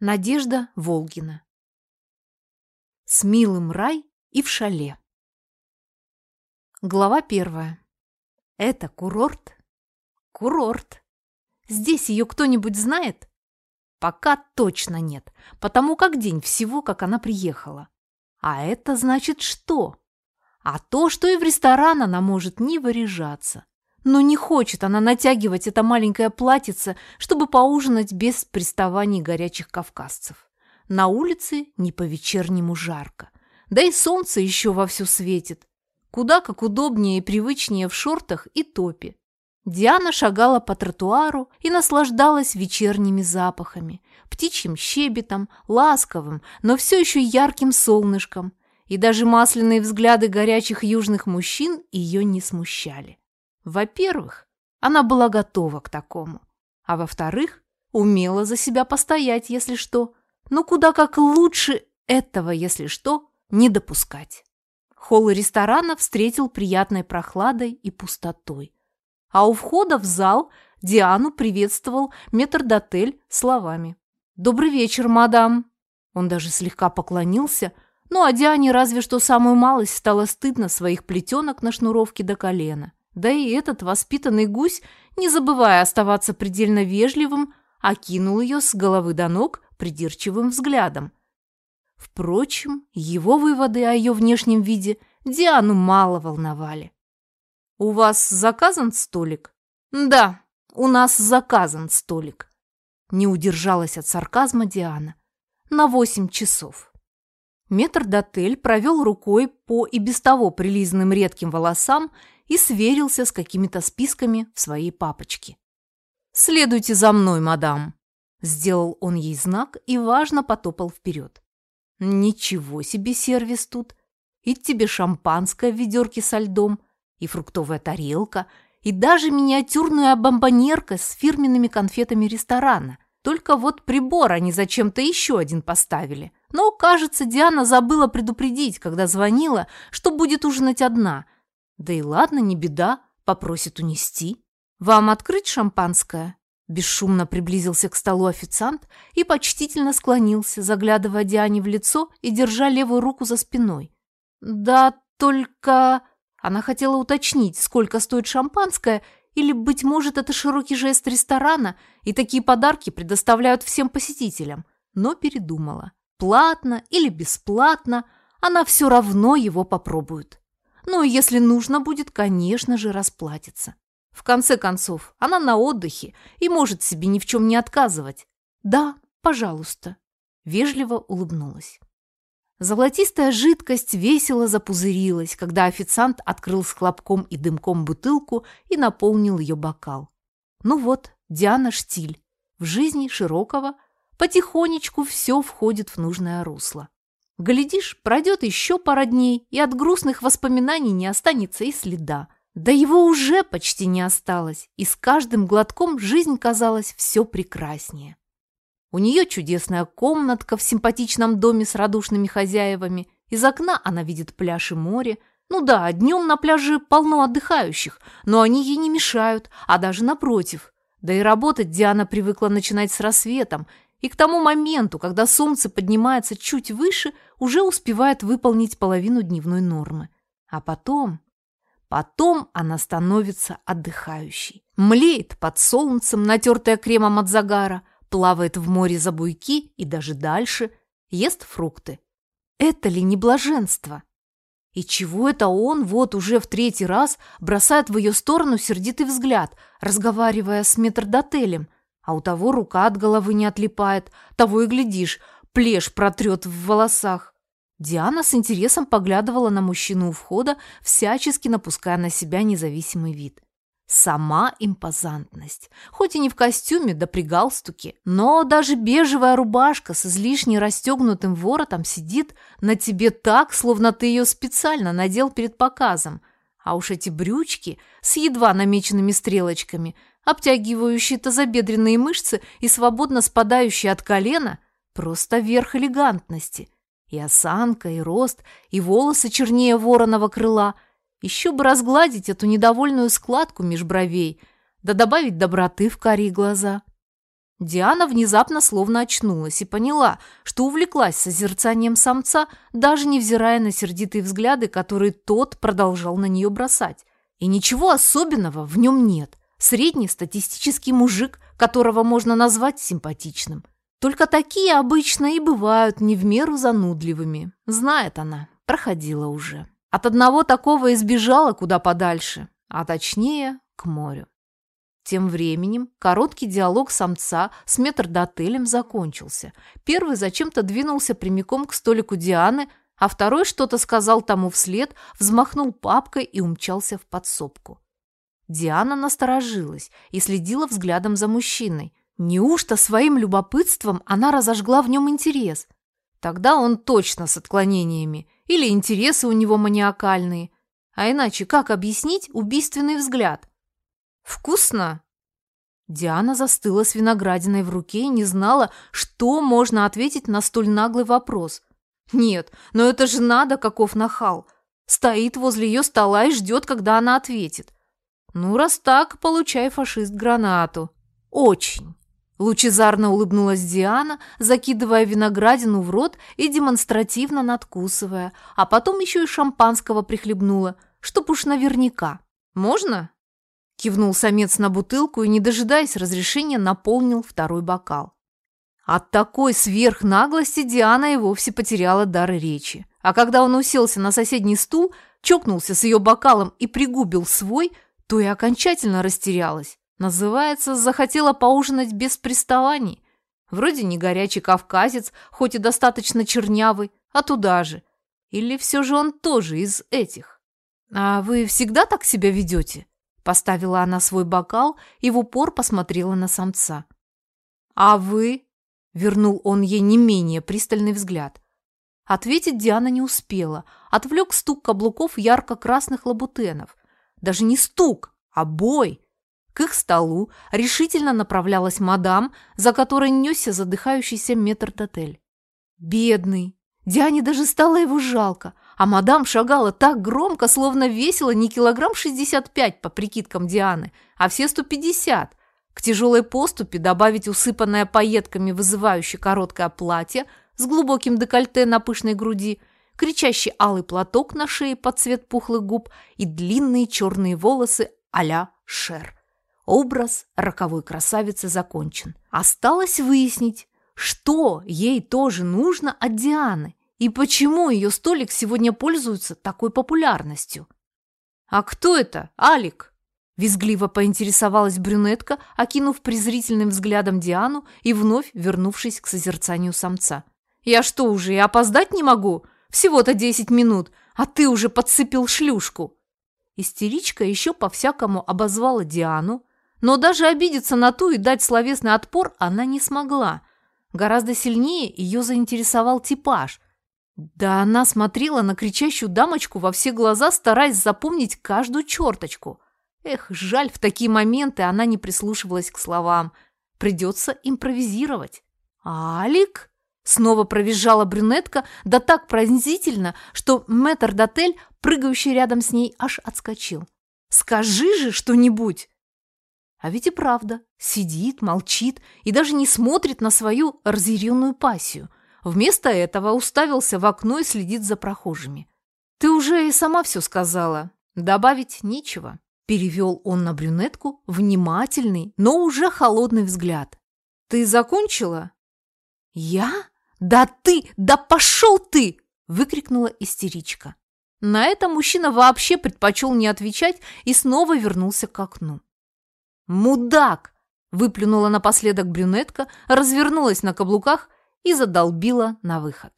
Надежда Волгина. С милым рай и в шале. Глава первая. Это курорт? Курорт. Здесь ее кто-нибудь знает? Пока точно нет, потому как день всего, как она приехала. А это значит что? А то, что и в ресторан она может не выряжаться. Но не хочет она натягивать это маленькое платьице, чтобы поужинать без приставаний горячих кавказцев. На улице не по-вечернему жарко. Да и солнце еще вовсю светит. Куда как удобнее и привычнее в шортах и топе. Диана шагала по тротуару и наслаждалась вечерними запахами, птичьим щебетом, ласковым, но все еще ярким солнышком. И даже масляные взгляды горячих южных мужчин ее не смущали. Во-первых, она была готова к такому. А во-вторых, умела за себя постоять, если что. Но куда как лучше этого, если что, не допускать. Холл ресторана встретил приятной прохладой и пустотой. А у входа в зал Диану приветствовал метрдотель словами. «Добрый вечер, мадам!» Он даже слегка поклонился, ну а Диане разве что самую малость стало стыдно своих плетенок на шнуровке до колена. Да и этот воспитанный гусь, не забывая оставаться предельно вежливым, окинул ее с головы до ног придирчивым взглядом. Впрочем, его выводы о ее внешнем виде Диану мало волновали. «У вас заказан столик?» «Да, у нас заказан столик», — не удержалась от сарказма Диана. «На восемь часов». Метрдотель провел рукой по и без того прилизанным редким волосам и сверился с какими-то списками в своей папочке. «Следуйте за мной, мадам!» Сделал он ей знак и важно потопал вперед. «Ничего себе сервис тут! И тебе шампанское в ведерке со льдом, и фруктовая тарелка, и даже миниатюрная бомбонерка с фирменными конфетами ресторана. Только вот прибор они зачем-то еще один поставили. Но, кажется, Диана забыла предупредить, когда звонила, что будет ужинать одна – да и ладно, не беда, попросит унести. Вам открыть шампанское? Бесшумно приблизился к столу официант и почтительно склонился, заглядывая Диане в лицо и держа левую руку за спиной. «Да только...» Она хотела уточнить, сколько стоит шампанское, или, быть может, это широкий жест ресторана, и такие подарки предоставляют всем посетителям, но передумала. Платно или бесплатно, она все равно его попробует. Ну и если нужно будет, конечно же, расплатиться. В конце концов, она на отдыхе и может себе ни в чем не отказывать. Да, пожалуйста. Вежливо улыбнулась. Золотистая жидкость весело запузырилась, когда официант открыл с хлопком и дымком бутылку и наполнил ее бокал. Ну вот, Диана Штиль. В жизни Широкого потихонечку все входит в нужное русло. Глядишь, пройдет еще пара дней, и от грустных воспоминаний не останется и следа. Да его уже почти не осталось, и с каждым глотком жизнь казалась все прекраснее. У нее чудесная комнатка в симпатичном доме с радушными хозяевами. Из окна она видит пляж и море. Ну да, днем на пляже полно отдыхающих, но они ей не мешают, а даже напротив. Да и работать Диана привыкла начинать с рассветом, и к тому моменту, когда солнце поднимается чуть выше, уже успевает выполнить половину дневной нормы. А потом... Потом она становится отдыхающей. Млеет под солнцем, натертая кремом от загара, плавает в море за буйки и даже дальше, ест фрукты. Это ли не блаженство? И чего это он вот уже в третий раз бросает в ее сторону сердитый взгляд, разговаривая с метрдотелем – а у того рука от головы не отлипает, того и глядишь, плешь протрет в волосах. Диана с интересом поглядывала на мужчину у входа, всячески напуская на себя независимый вид. Сама импозантность. Хоть и не в костюме, да при галстуке, но даже бежевая рубашка с излишне расстегнутым воротом сидит на тебе так, словно ты ее специально надел перед показом. А уж эти брючки с едва намеченными стрелочками обтягивающие тазобедренные мышцы и свободно спадающие от колена, просто верх элегантности. И осанка, и рост, и волосы чернее вороного крыла. Еще бы разгладить эту недовольную складку меж бровей, да добавить доброты в карие глаза. Диана внезапно словно очнулась и поняла, что увлеклась созерцанием самца, даже невзирая на сердитые взгляды, которые тот продолжал на нее бросать. И ничего особенного в нем нет. Средний статистический мужик, которого можно назвать симпатичным. Только такие обычно и бывают не в меру занудливыми. Знает она, проходила уже. От одного такого избежала куда подальше, а точнее к морю. Тем временем короткий диалог самца с метрдотелем закончился. Первый зачем-то двинулся прямиком к столику Дианы, а второй что-то сказал тому вслед, взмахнул папкой и умчался в подсобку. Диана насторожилась и следила взглядом за мужчиной. Неужто своим любопытством она разожгла в нем интерес? Тогда он точно с отклонениями, или интересы у него маниакальные. А иначе как объяснить убийственный взгляд? «Вкусно?» Диана застыла с виноградиной в руке и не знала, что можно ответить на столь наглый вопрос. «Нет, но это же надо, каков нахал!» Стоит возле ее стола и ждет, когда она ответит. «Ну, раз так, получай, фашист, гранату». «Очень!» Лучезарно улыбнулась Диана, закидывая виноградину в рот и демонстративно надкусывая, а потом еще и шампанского прихлебнула, чтоб уж наверняка. «Можно?» Кивнул самец на бутылку и, не дожидаясь разрешения, наполнил второй бокал. От такой сверхнаглости Диана и вовсе потеряла дар речи. А когда он уселся на соседний стул, чокнулся с ее бокалом и пригубил свой, то и окончательно растерялась. Называется, захотела поужинать без приставаний. Вроде не горячий кавказец, хоть и достаточно чернявый, а туда же. Или все же он тоже из этих? А вы всегда так себя ведете? Поставила она свой бокал и в упор посмотрела на самца. «А вы?» – вернул он ей не менее пристальный взгляд. Ответить Диана не успела. Отвлек стук каблуков ярко-красных лабутенов. Даже не стук, а бой. К их столу решительно направлялась мадам, за которой несся задыхающийся метр-тотель. Бедный! Диане даже стало его жалко – а мадам шагала так громко, словно весила не килограмм 65 по прикидкам Дианы, а все 150. К тяжелой поступе добавить усыпанное пайетками вызывающее короткое платье с глубоким декольте на пышной груди, кричащий алый платок на шее под цвет пухлых губ и длинные черные волосы а-ля Шер. Образ роковой красавицы закончен. Осталось выяснить, что ей тоже нужно от Дианы. И почему ее столик сегодня пользуется такой популярностью? «А кто это, Алик?» Визгливо поинтересовалась брюнетка, окинув презрительным взглядом Диану и вновь вернувшись к созерцанию самца. «Я что, уже и опоздать не могу? Всего-то десять минут, а ты уже подцепил шлюшку!» Истеричка еще по-всякому обозвала Диану, но даже обидеться на ту и дать словесный отпор она не смогла. Гораздо сильнее ее заинтересовал типаж – да она смотрела на кричащую дамочку во все глаза, стараясь запомнить каждую черточку. Эх, жаль, в такие моменты она не прислушивалась к словам. Придется импровизировать. «Алик?» Снова провизжала брюнетка, да так пронзительно, что мэтр Дотель, прыгающий рядом с ней, аж отскочил. «Скажи же что-нибудь!» А ведь и правда, сидит, молчит и даже не смотрит на свою разъяренную пассию – Вместо этого уставился в окно и следит за прохожими. «Ты уже и сама все сказала. Добавить нечего», – перевел он на брюнетку внимательный, но уже холодный взгляд. «Ты закончила?» «Я? Да ты! Да пошел ты!» – выкрикнула истеричка. На это мужчина вообще предпочел не отвечать и снова вернулся к окну. «Мудак!» – выплюнула напоследок брюнетка, развернулась на каблуках и задолбила на выход.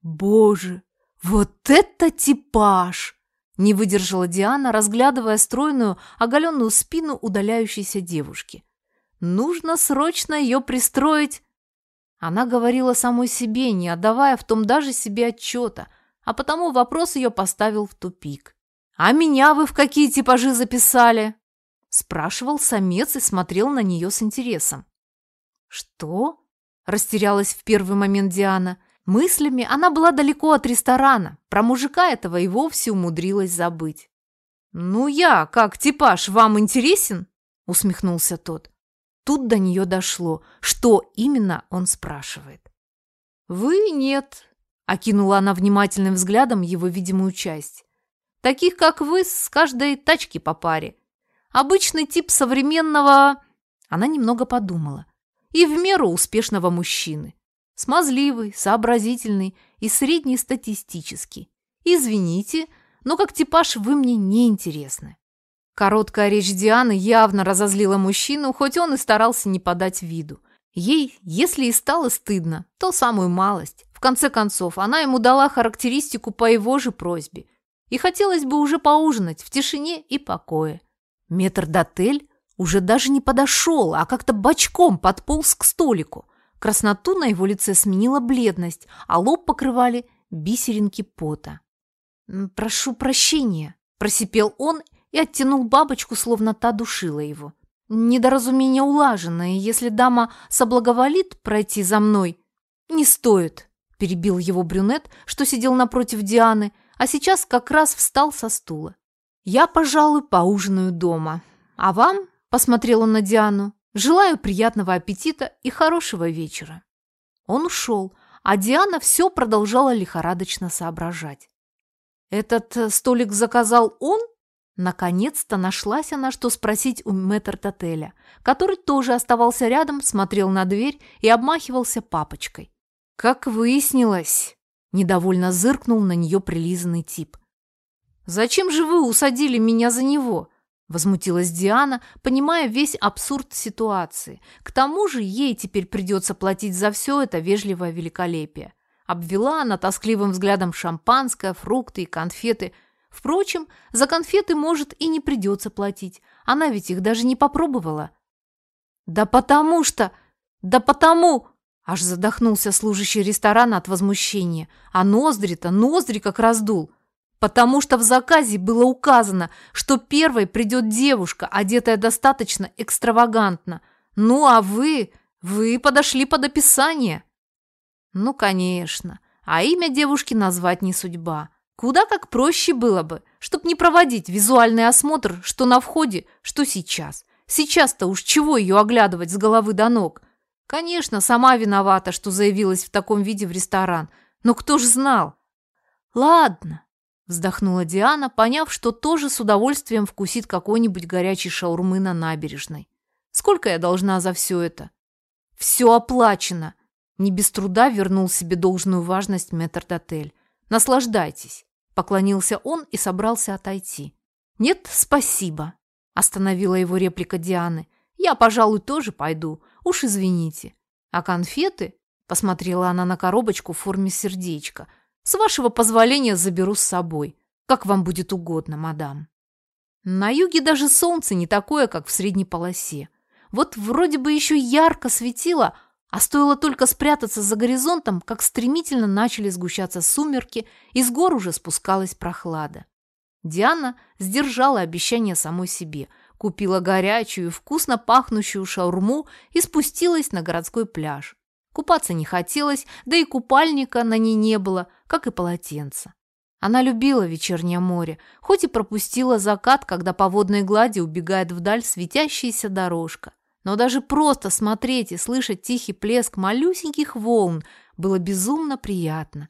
«Боже, вот это типаж!» Не выдержала Диана, разглядывая стройную, оголенную спину удаляющейся девушки. «Нужно срочно ее пристроить!» Она говорила самой себе, не отдавая в том даже себе отчета, а потому вопрос ее поставил в тупик. «А меня вы в какие типажи записали?» Спрашивал самец и смотрел на нее с интересом. «Что?» Растерялась в первый момент Диана. Мыслями она была далеко от ресторана. Про мужика этого и вовсе умудрилась забыть. «Ну я, как типаж, вам интересен?» усмехнулся тот. Тут до нее дошло, что именно он спрашивает. «Вы нет», — окинула она внимательным взглядом его видимую часть. «Таких, как вы, с каждой тачки по паре. Обычный тип современного...» Она немного подумала. «И в меру успешного мужчины. Смазливый, сообразительный и среднестатистический. Извините, но как типаж вы мне не интересны. Короткая речь Дианы явно разозлила мужчину, хоть он и старался не подать виду. Ей, если и стало стыдно, то самую малость. В конце концов, она ему дала характеристику по его же просьбе. И хотелось бы уже поужинать в тишине и покое. Метр-дотель уже даже не подошел, а как-то бочком подполз к столику. Красноту на его лице сменила бледность, а лоб покрывали бисеринки пота. «Прошу прощения», – просипел он и оттянул бабочку, словно та душила его. «Недоразумение улажено, и если дама соблаговолит пройти за мной...» «Не стоит», – перебил его брюнет, что сидел напротив Дианы, а сейчас как раз встал со стула. «Я, пожалуй, поужинаю дома. А вам?» – посмотрел он на Диану. «Желаю приятного аппетита и хорошего вечера». Он ушел, а Диана все продолжала лихорадочно соображать. «Этот э, столик заказал он?» Наконец-то нашлась она, что спросить у мэтр-тотеля, который тоже оставался рядом, смотрел на дверь и обмахивался папочкой. «Как выяснилось!» – недовольно зыркнул на нее прилизанный тип. «Зачем же вы усадили меня за него?» – возмутилась Диана, понимая весь абсурд ситуации. К тому же ей теперь придется платить за все это вежливое великолепие. Обвела она тоскливым взглядом шампанское, фрукты и конфеты. Впрочем, за конфеты, может, и не придется платить. Она ведь их даже не попробовала. «Да потому что... Да потому...» Аж задохнулся служащий ресторана от возмущения. А ноздри-то, ноздри как раздул. Потому что в заказе было указано, что первой придет девушка, одетая достаточно экстравагантно. Ну, а вы... Вы подошли под описание. Ну, конечно. А имя девушки назвать не судьба. Куда как проще было бы, чтоб не проводить визуальный осмотр, что на входе, что сейчас. Сейчас-то уж чего ее оглядывать с головы до ног? Конечно, сама виновата, что заявилась в таком виде в ресторан. Но кто ж знал? Ладно, вздохнула Диана, поняв, что тоже с удовольствием вкусит какой-нибудь горячий шаурмы на набережной. Сколько я должна за все это? Все оплачено. Не без труда вернул себе должную важность метрдотель. «Наслаждайтесь!» – поклонился он и собрался отойти. «Нет, спасибо!» – остановила его реплика Дианы. «Я, пожалуй, тоже пойду. Уж извините. А конфеты?» – посмотрела она на коробочку в форме сердечка. «С вашего позволения заберу с собой. Как вам будет угодно, мадам». На юге даже солнце не такое, как в средней полосе. Вот вроде бы еще ярко светило, а стоило только спрятаться за горизонтом, как стремительно начали сгущаться сумерки, и с гор уже спускалась прохлада. Диана сдержала обещание самой себе, купила горячую, вкусно пахнущую шаурму и спустилась на городской пляж. Купаться не хотелось, да и купальника на ней не было, как и полотенца. Она любила вечернее море, хоть и пропустила закат, когда по водной глади убегает вдаль светящаяся дорожка. Но даже просто смотреть и слышать тихий плеск малюсеньких волн было безумно приятно.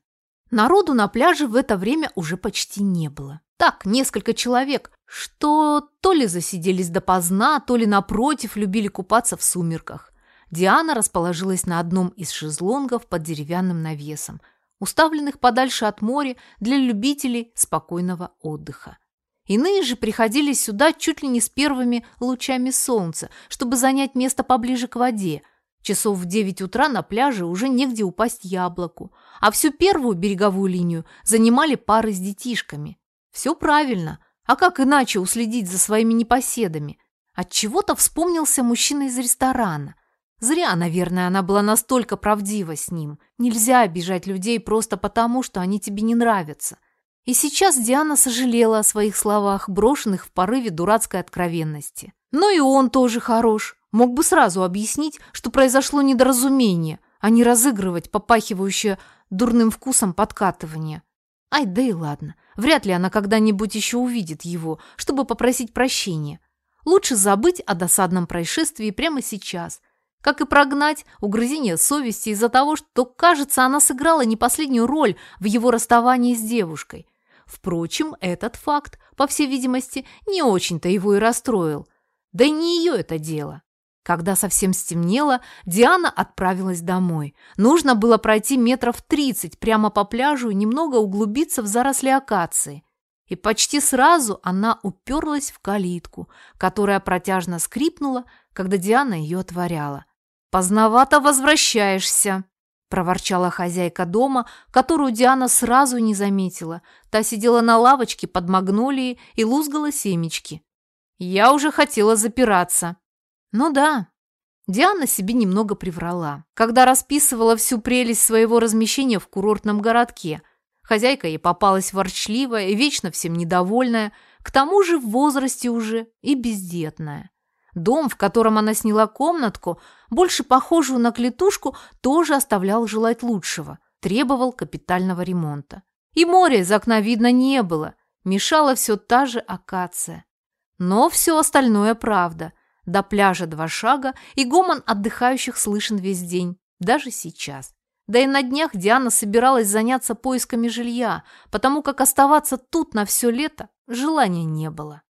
Народу на пляже в это время уже почти не было. Так, несколько человек, что то ли засиделись допоздна, то ли напротив любили купаться в сумерках. Диана расположилась на одном из шезлонгов под деревянным навесом, уставленных подальше от моря для любителей спокойного отдыха. Иные же приходили сюда чуть ли не с первыми лучами солнца, чтобы занять место поближе к воде. Часов в девять утра на пляже уже негде упасть яблоку, а всю первую береговую линию занимали пары с детишками. Все правильно, а как иначе уследить за своими непоседами? От чего то вспомнился мужчина из ресторана. Зря, наверное, она была настолько правдива с ним. Нельзя обижать людей просто потому, что они тебе не нравятся. И сейчас Диана сожалела о своих словах, брошенных в порыве дурацкой откровенности. Но и он тоже хорош. Мог бы сразу объяснить, что произошло недоразумение, а не разыгрывать попахивающее дурным вкусом подкатывание. Ай, да и ладно. Вряд ли она когда-нибудь еще увидит его, чтобы попросить прощения. Лучше забыть о досадном происшествии прямо сейчас, как и прогнать угрызение совести из-за того, что, кажется, она сыграла не последнюю роль в его расставании с девушкой. Впрочем, этот факт, по всей видимости, не очень-то его и расстроил. Да и не ее это дело. Когда совсем стемнело, Диана отправилась домой. Нужно было пройти метров тридцать прямо по пляжу и немного углубиться в заросли акации. И почти сразу она уперлась в калитку, которая протяжно скрипнула, когда Диана ее отворяла. «Поздновато возвращаешься», – проворчала хозяйка дома, которую Диана сразу не заметила. Та сидела на лавочке под магнолией и лузгала семечки. «Я уже хотела запираться». Ну да, Диана себе немного приврала, когда расписывала всю прелесть своего размещения в курортном городке. Хозяйка ей попалась ворчливая и вечно всем недовольная, к тому же в возрасте уже и бездетная. Дом, в котором она сняла комнатку, больше похожую на клетушку, тоже оставлял желать лучшего, требовал капитального ремонта. И моря из окна видно не было, мешала все та же акация. Но все остальное правда – до пляжа два шага, и гомон отдыхающих слышен весь день, даже сейчас. Да и на днях Диана собиралась заняться поисками жилья, потому как оставаться тут на все лето желания не было.